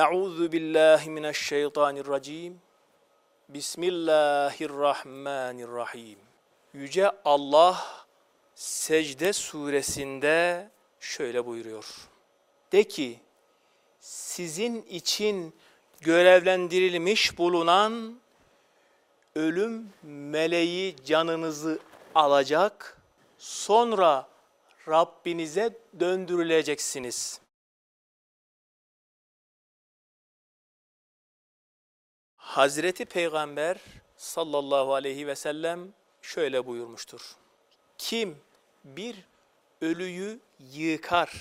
Euzu billahi mineşşeytanirracim. Bismillahirrahmanirrahim. Yüce Allah Secde suresinde şöyle buyuruyor. De ki sizin için görevlendirilmiş bulunan ölüm meleği canınızı alacak, sonra Rabbinize döndürüleceksiniz. Hazreti Peygamber sallallahu aleyhi ve sellem şöyle buyurmuştur. Kim bir ölüyü yıkar,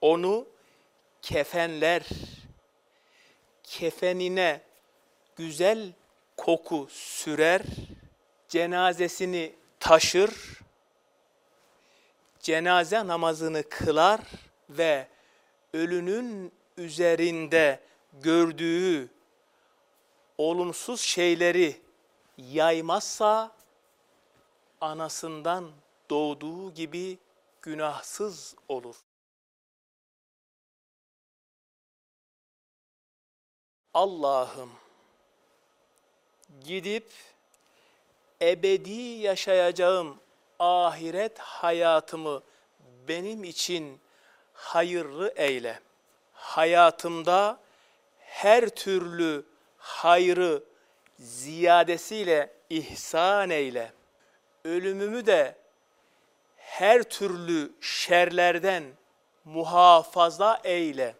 onu kefenler, kefenine güzel koku sürer, cenazesini taşır, cenaze namazını kılar ve ölünün üzerinde gördüğü olumsuz şeyleri yaymazsa anasından doğduğu gibi günahsız olur. Allah'ım gidip ebedi yaşayacağım ahiret hayatımı benim için hayırlı eyle. Hayatımda her türlü hayrı ziyadesiyle ihsan eyle. Ölümümü de her türlü şerlerden muhafaza eyle.